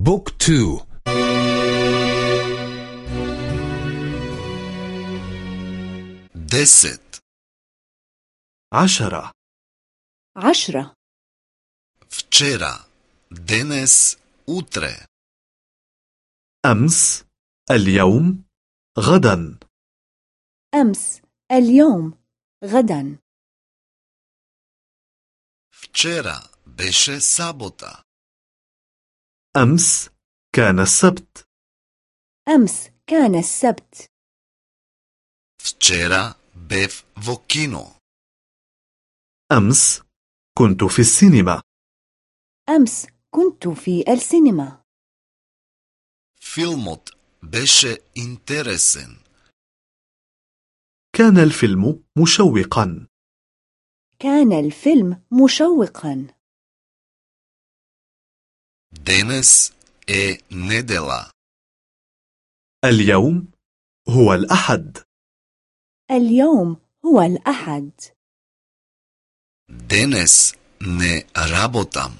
بوك تو دست عشرة عشرة вчера денес утре أمس اليوم غدا أمس اليوم غدا вчера беше сабота أمس كان السبت أمس كان السبت вчера бев во кино أمس كنت في السينما أمس كنت في السينما филмот беше интересен كان الفيلم مشوقا كان الفيلم مشوقا денес е недела اليوم هو الأحد اليوم هو الأحد денес не работам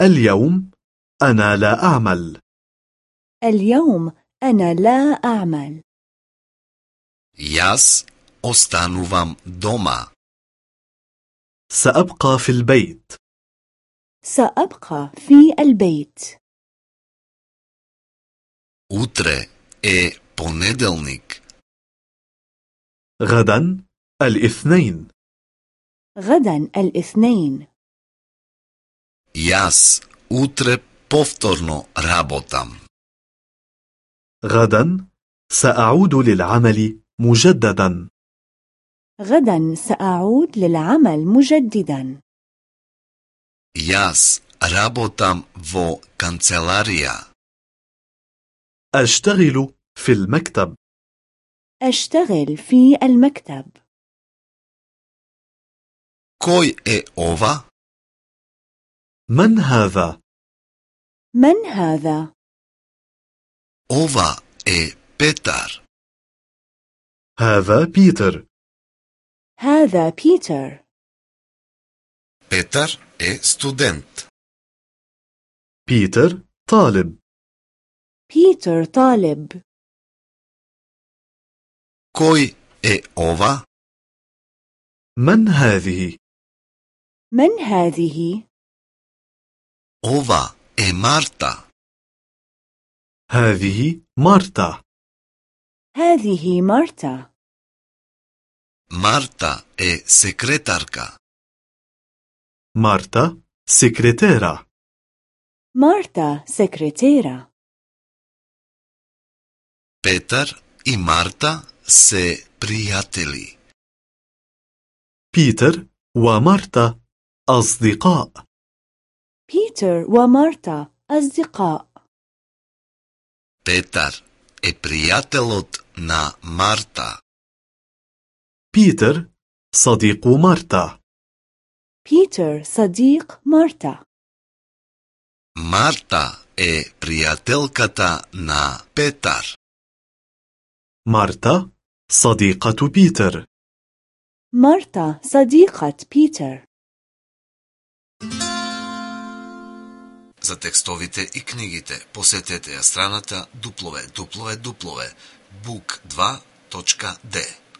اليوم أنا لا أعمل اليوم أنا لا أعمل јас останувам дома سأبقى في البيت سأبقى في البيت утре е понеделник غدا الاثنين غدا الاثنين јас утре повторно работам غدا سأعود للعمل مجددا غدا سأعود للعمل مجددا Јас работам во канцеларија. أشتغل في المكتب أشتغل في المكتب Кој е ова? من هذا؟ من هذا؟ Ова е Петар. هذا بيتر هذا بيتر Петар е студент. بيتر طالب. بيتر طالب. Koji e ova? من هذه؟ من هذه؟ Ova e Marta. هذه مارتا. هذه مارتا. Marta e sekretarka. مارتا سكرتيرة مارتا سكرتيرا Петар и Марта се пријатели بيتر ومارتا أصدقاء بيتر ومارتا أصدقاء Петар е пријател од на Марта. بيتر صديق مارتا بيتر صديق مارتا Марта е пријателката на Петар. مارتا صديقة بيتر مارتا صديقة بيتر За текстовите и книгите посетете ја страната www.book2.de